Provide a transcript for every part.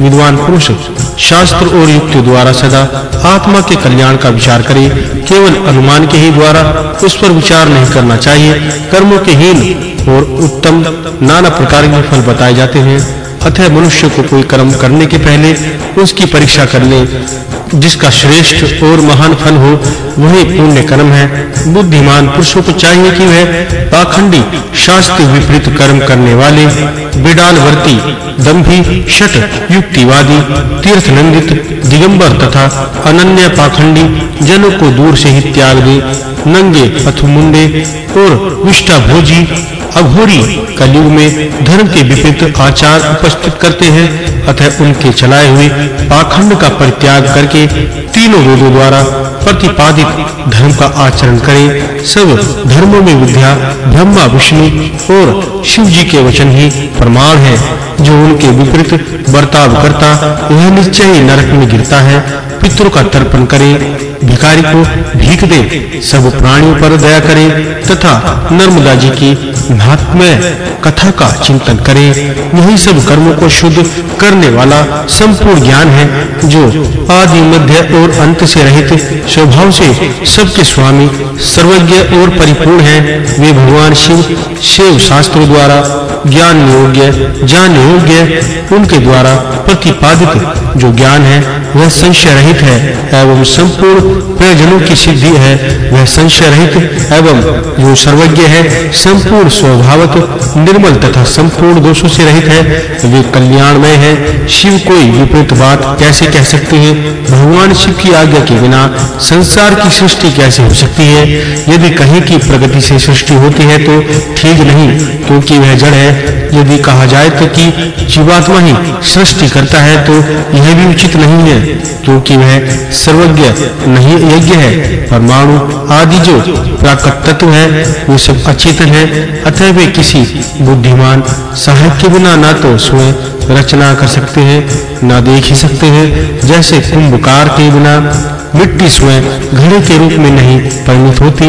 विद्वान पुरुष, शास्त्र और युक्ति द्वारा सदा आत्मा के कल्याण का विचार करे, केवल अनुमान के ही द्वारा उस पर विचार नहीं करना चाहिए। कर्मों के हीन और उत्तम नाना प्रकार के फल बताए जाते हैं। अतः मनुष्य को कोई कर्म करने के पहले उसकी परीक्षा कर ले। जिसका श्रेष्ठ और महान फल हो, वही पुण्य कर्म है। बुद्धिमान पुरुषों को चाहिए कि वह पाखंडी शास्त्र विपरीत कर्म करने वाले विडालवर्ती दंभी, शट, युक्तिवादी, तीर्थनंदित, दिगंबर तथा अनन्य पाखंडी जनों को दूर से ही त्याग दे, नंगे अथमुंडे और विष्टा भोजी अघोरी कलयुग में धर्म के विपरीत आचार उपस्थित करते हैं। अतः उनके चलाए हुए पाखंड का परित्याग करके तीनों वेदों द्वारा प्रतिपादित धर्म का आचरण करें। सब धर्मों में विद्या, ब्रह्मा, विष्णु और शिव जी के वचन ही प्रमाण है। जो उनके विपरीत बर्ताव करता, वह निश्चय नरक में गिरता है। पितरों का तर्पण करे, भिखारी को भीख दे सब प्राणियों पर दया करे, तथा नर्मदा जी की महात्म्य कथा का चिंतन करे। यही सब कर्मों को शुद्ध करने वाला संपूर्ण ज्ञान है, जो आदि मध्य और अंत से रहित स्वभाव से सबके स्वामी सर्वज्ञ और परिपूर्ण है। वे भगवान शिव शिव शास्त्रों द्वारा ज्ञान योग्य ज्ञान योग्य उनके द्वारा प्रतिपादित जो ज्ञान है, वह संशय रहित है एवं संपूर्ण प्रयोजनों की सिद्धि है, वह संशय रहित एवं जो सर्वज्ञ है, संपूर्ण स्वभावत निर्मल तथा संपूर्ण दोषों से रहित है, वे कल्याणमय है, शिव कोई विपरीत बात कैसे कह सकते हैं? भगवान शिव की आज्ञा के बिना संसार की सृष्टि कैसे हो सकती है? यदि कहीं की प्रगति से सृष्टि होती है तो ठीक नहीं, क्योंकि वह जड़ है यदि कहा जाए तो कि जीवात्मा ही सृष्टि करता है तो यह भी उचित नहीं है, क्योंकि वह सर्वज्ञ नहीं यज्ञ है। परमाणु आदि जो प्राकृत तत्व है, वे सब अचेतन है, अतः वे किसी बुद्धिमान सहायक के बिना ना तो स्वयं रचना कर सकते हैं, ना देख ही सकते हैं, जैसे कुंभकार के बिना मिट्टी स्वयं घड़े के रूप में नहीं परिणत होती।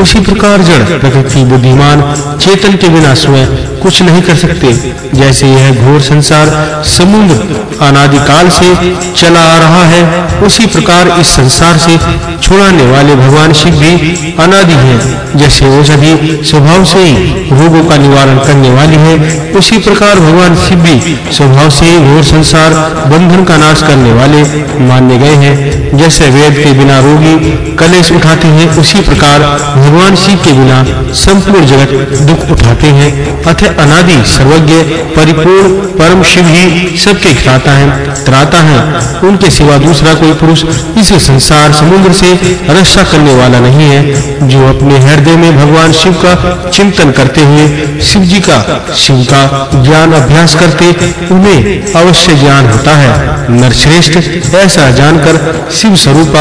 उसी प्रकार जड़, प्रकृति बुद्धिमान, चेतन के बिना स्वयं कुछ नहीं कर सकते। जैसे यह घोर संसार समुद्र अनादि काल से चला आ रहा है, उसी प्रकार इस संसार से छुड़ाने वाले भगवान शिव भी अनादि हैं। जैसे औषधि स्वभाव से ही रोगों का निवारण करने वाली है, उसी प्रकार भगवान शिव भी स्वभाव से ही घोर संसार बंधन का नाश करने वाले माने गए हैं। जैसे वेद के बिना रोगी कलेश उठाते हैं, उसी प्रकार भगवान शिव के बिना संपूर्ण जगत दुख उठाते हैं। अतः अनादि सर्वज्ञ, परिपूर्ण परम शिव ही सबके खिलाता है, त्राता है। उनके सिवा दूसरा कोई पुरुष इस संसार समुद्र से रक्षा करने वाला नहीं है, जो अपने हृदय में भगवान शिव का चिंतन करते हुए शिव जी का, शिव का ज्ञान अभ्यास करते उन्हें अवश्य ज्ञान होता है। नरश्रेष्ठ ऐसा जानकर शिव स्वरूपा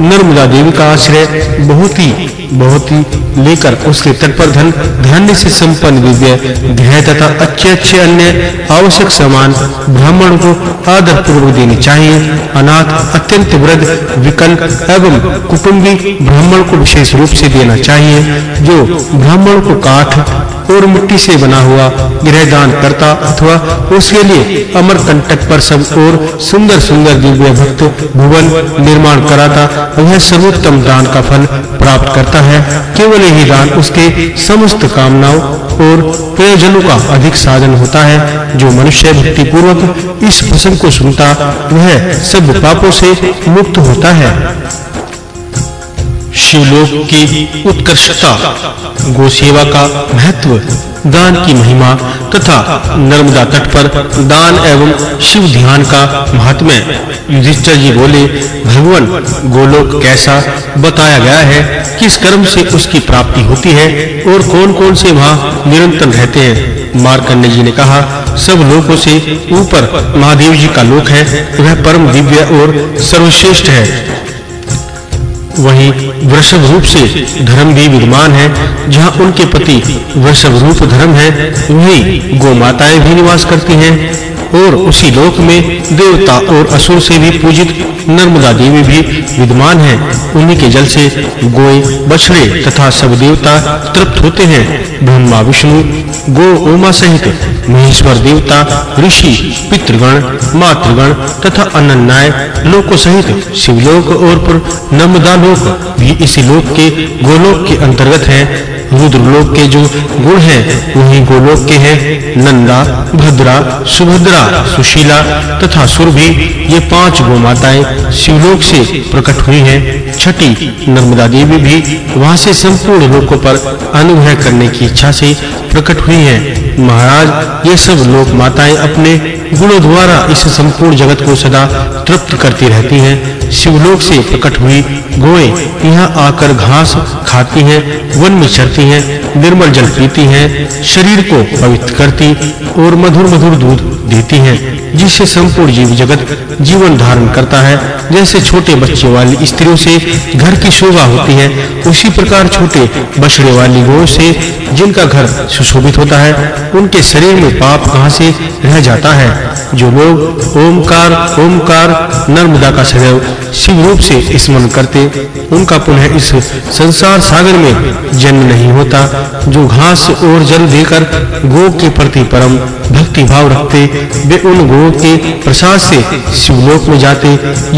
नर्मदा देवी का आश्रय बहुत ही बहुत ही लेकर उसके तट पर धन धान्य से संपन्न दिव्य ध्यय तथा अच्छे अच्छे अन्य आवश्यक सामान ब्राह्मण को आदर पूर्वक देने चाहिए। अनाथ, अत्यंत वृद्ध विकल एवं कुटुंबी ब्राह्मण को विशेष रूप से देना चाहिए, जो ब्राह्मण को काठ और मिट्टी से बना हुआ गृह दान करता अथवा उसके लिए अमर कंटक पर सब और सुंदर सुंदर दिव्य भक्त भुवन निर्माण कराता, वह सर्वोत्तम दान का फल प्राप्त करता है, केवल यही दान उसके समस्त कामनाओं और प्रयोजनों का अधिक साधन होता है, जो मनुष्य भक्ति पूर्वक इस प्रसंग को सुनता, वह सब पापों से मुक्त होता है। शिवलोक की उत्कृष्टता गोसेवा का महत्व दान की महिमा तथा नर्मदा तट पर दान एवं शिव ध्यान का महात्म्य। युधिष्ठिर जी बोले, भगवान, गोलोक कैसा? बताया गया है किस कर्म से उसकी प्राप्ति होती है और कौन-कौन से वहाँ निरंतर रहते हैं। मार्कंडे जी ने कहा, सब लोकों से ऊपर महादेव जी का लोक है, वह परम दिव्य और सर्वश्रेष्ठ है। वहीं वृषभ रूप से धर्म भी विद्यमान है, जहाँ उनके पति वृषभ रूप धर्म है, वही गो माताएँ भी निवास करती हैं। और उसी लोक में देवता और असुर से भी पूजित नर्मदा देवी भी विद्यमान है। उन्हीं के जल से गोए बछड़े तथा सब देवता तृप्त होते हैं। ब्रह्मा, विष्णु, गो, उमा सहित महेश्वर देवता, ऋषि, पितृगण, मातृगण तथा अनन्याय लोकों सहित शिवलोक और नर्मदा लोक भी इसी लोक के गोलोक के अंतर्गत है। रुद्रलोक के जो गुण हैं वही गोलोक के हैं। नंदा, भद्रा, सुभद्रा, सुशीला तथा सुरभि, ये पाँच गो माताएँ शिवलोक से प्रकट हुई हैं। छठी, नर्मदा देवी भी वहाँ से संपूर्ण लोकों पर अनुग्रह करने की इच्छा से प्रकट हुई हैं। महाराज, ये सब लोक माताएँ अपने गुणों द्वारा इस संपूर्ण जगत को सदा तृप्त करती रहती हैं। शिवलोक से प्रकट हुई गोए यहाँ आकर घास खाती हैं, वन में चरती हैं, निर्मल जल पीती हैं, शरीर को पवित्र करती और मधुर मधुर दूध देती हैं, जिससे संपूर्ण जीव जगत जीवन धारण करता है। जैसे छोटे बच्चे वाली स्त्रियों से घर की शोभा होती है, उसी प्रकार छोटे बछड़े वाली गौ से जिनका घर सुशोभित होता है, उनके शरीर में पाप कहाँ से रह जाता है? जो लोग ओमकार ओमकार, नर्मदा का सदैव शिव रूप से स्मरण करते, उनका पुनः इस संसार सागर में जन्म नहीं होता। जो घास और जल देकर गो के प्रति परम भक्ति भाव रखते वे उन गो के प्रसाद से शिवलोक में जाते।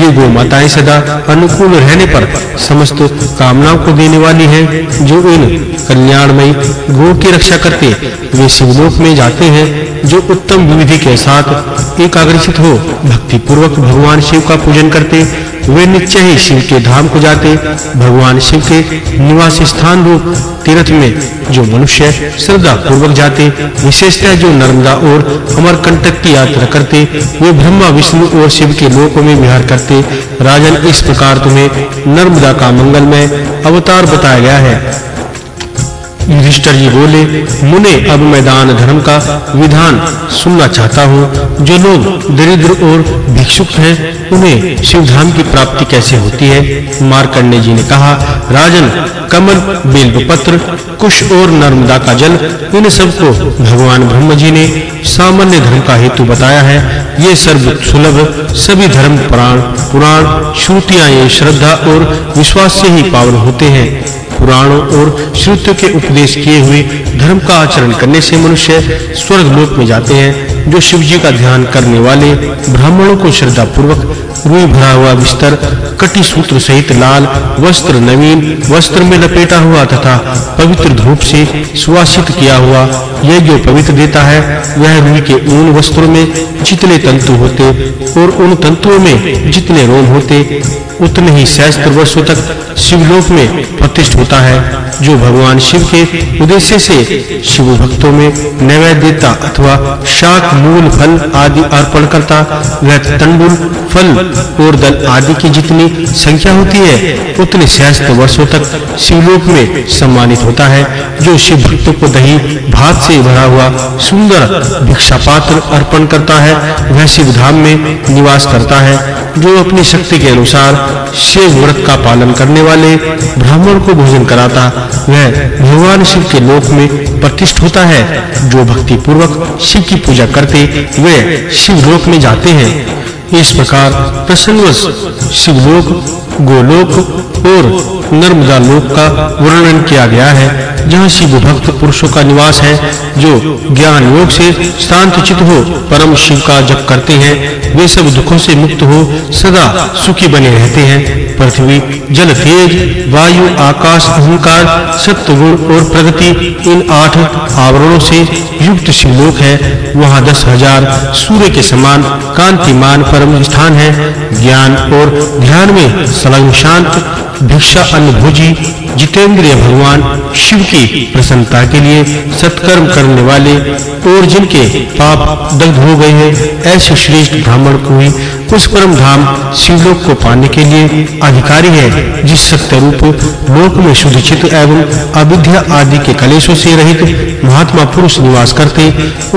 ये गो माताएँ सदा अनुकूल रहने पर समस्त कामनाओं को देने वाली हैं, जो इन कल्याणमयी गो की रक्षा करते वे शिवलोक में जाते हैं, जो उत्तम विधि के साथ एकाग्रचित हो भक्ति पूर्वक भगवान शिव का पूजन करते वे निश्चय ही शिव के धाम को जाते, भगवान शिव के निवास स्थान रूप तीर्थ में जो मनुष्य श्रद्धा पूर्वक जाते, विशेषतः जो नर्मदा और अमरकंटक की यात्रा करते, वे ब्रह्मा, विष्णु और शिव के लोकों में विहार करते। राजन, इस प्रकार तुम्हें नर्मदा का मंगलमय अवतार बताया गया है। युधिष्ठिर जी बोले, मुने, अब मैदान धर्म का विधान सुनना चाहता हूँ। जो लोग दरिद्र और भिक्षुक हैं, उन्हें शिव धाम की प्राप्ति कैसे होती है? मार्कंडे जी ने कहा, राजन, कमल, बेलपत्र, कुश और नर्मदा का जल, इन सबको भगवान ब्रह्म जी ने सामान्य धर्म का हेतु बताया है। ये सर्व सुलभ, सभी धर्म प्राण, पुराण, श्रुतियाँ ये श्रद्धा और विश्वास से ही पावन होते हैं। पुराणों और श्रुतियों के उपदेश किए हुए धर्म का आचरण करने से मनुष्य स्वर्ग लोक में जाते हैं। जो शिव जी का ध्यान करने वाले ब्राह्मणों को श्रद्धा पूर्वक रुई भरा हुआ बिस्तर, कटी सूत्र सहित लाल, वस्त्र नवीन, वस्त्र में लपेटा हुआ तथा पवित्र धूप से सुवासित किया हुआ यह जो पवित्र देता है। वह रुई के ऊन वस्त्रों में जितने तंतु होते और उन तंतुओं में जितने रोम होते, उतने ही सहस्त्र वर्षों तक शिवलोक में प्रतिष्ठित होता है, जो भगवान शिव के उद्देश्य से शिव भक्तों में नैवेद्य देता अथवा शाक मूल फल आदि अर्पण करता, वह तंडुल फल, और दल आदि की जितनी संख्या होती है, उतने सहस्त्र वर्षों तक शिवलोक में सम्मानित होता है, जो शिव भक्तों को दही, भात से भरा हुआ सुंदर भिक्षा पात्र अर्पण करता है, वह शिव धाम में निवास करता है, जो अपनी शक्ति के अनुसार शिव व्रत का पालन करने वाले ब्राह्मण को भोजन कराता, वह भगवान शिव के लोक में प्रतिष्ठित होता है, जो भक्ति पूर्वक शिव की पूजा करते वे शिव लोक में जाते हैं। इस प्रकार प्रसन्नवश शिवलोक, गोलोक और नर्मदा लोक का वर्णन किया गया है, जहाँ शिव भक्त पुरुषों का निवास है, जो ज्ञान योग से शांत चित हो, परम शिव का जप करते हैं। वे सब दुखों से मुक्त हो, सदा सुखी बने रहते हैं। पृथ्वी जल तेज वायु, आकाश, अहंकार, सत्वगुण और प्रगति, इन आठ आवरणों से युक्त शिवलोक है। वहाँ दस हज़ार सूर्य के समान कांतिमान परम स्थान है। ज्ञान और ध्यान में संलग्न शांत, भिक्षा अन्न जितेंद्रिय भगवान शिव की प्रसन्नता के लिए सत्कर्म करने वाले और जिनके पाप दग्ध हो गए हैं, ऐसे श्रेष्ठ ब्राह्मण को ही उस परम धाम शिवलोक को पाने के लिए अधिकारी है, जिस सत्य रूप लोक में शुद्ध चित्त एवं अविद्या आदि के कलेशों से रहित महात्मा पुरुष निवास करते,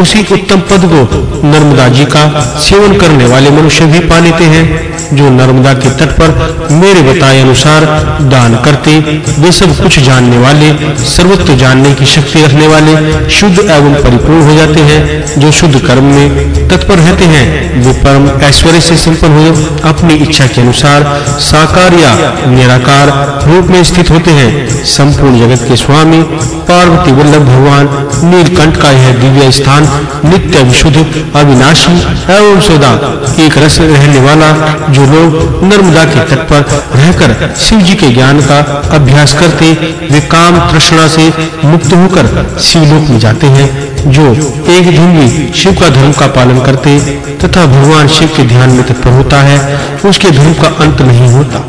उसी उत्तम पद को नर्मदा जी का सेवन करने वाले मनुष्य भी पा लेते हैं, जो नर्मदा के तट पर मेरे बताए अनुसार दान करते, वे सब कुछ जानने वाले, सर्वत्र जानने की शक्ति रखने वाले, शुद्ध एवं परिपूर्ण हो जाते हैं, जो शुद्ध कर्म में तत्पर रहते हैं, वे परम ऐश्वर्य से संपन्न हुए अपनी इच्छा के अनुसार साकार या निराकार रूप में स्थित होते हैं, संपूर्ण जगत के स्वामी, पार्वती वल्लभ भगवान नीलकंठ का यह दिव्य स्थान नित्य विशुद्ध, अविनाशी एवं सदा एक रस रहने वाला जो लोग नर्मदा के तट पर रहकर शिव जी के ज्ञान का अभ्यास करते, वे काम तृष्णा से मुक्त होकर शिवलोक में जाते हैं, जो एक दिन भी शिव का धर्म का पालन करते तथा भगवान शिव के ध्यान में तत्पर होता है, उसके धर्म का अंत नहीं होता।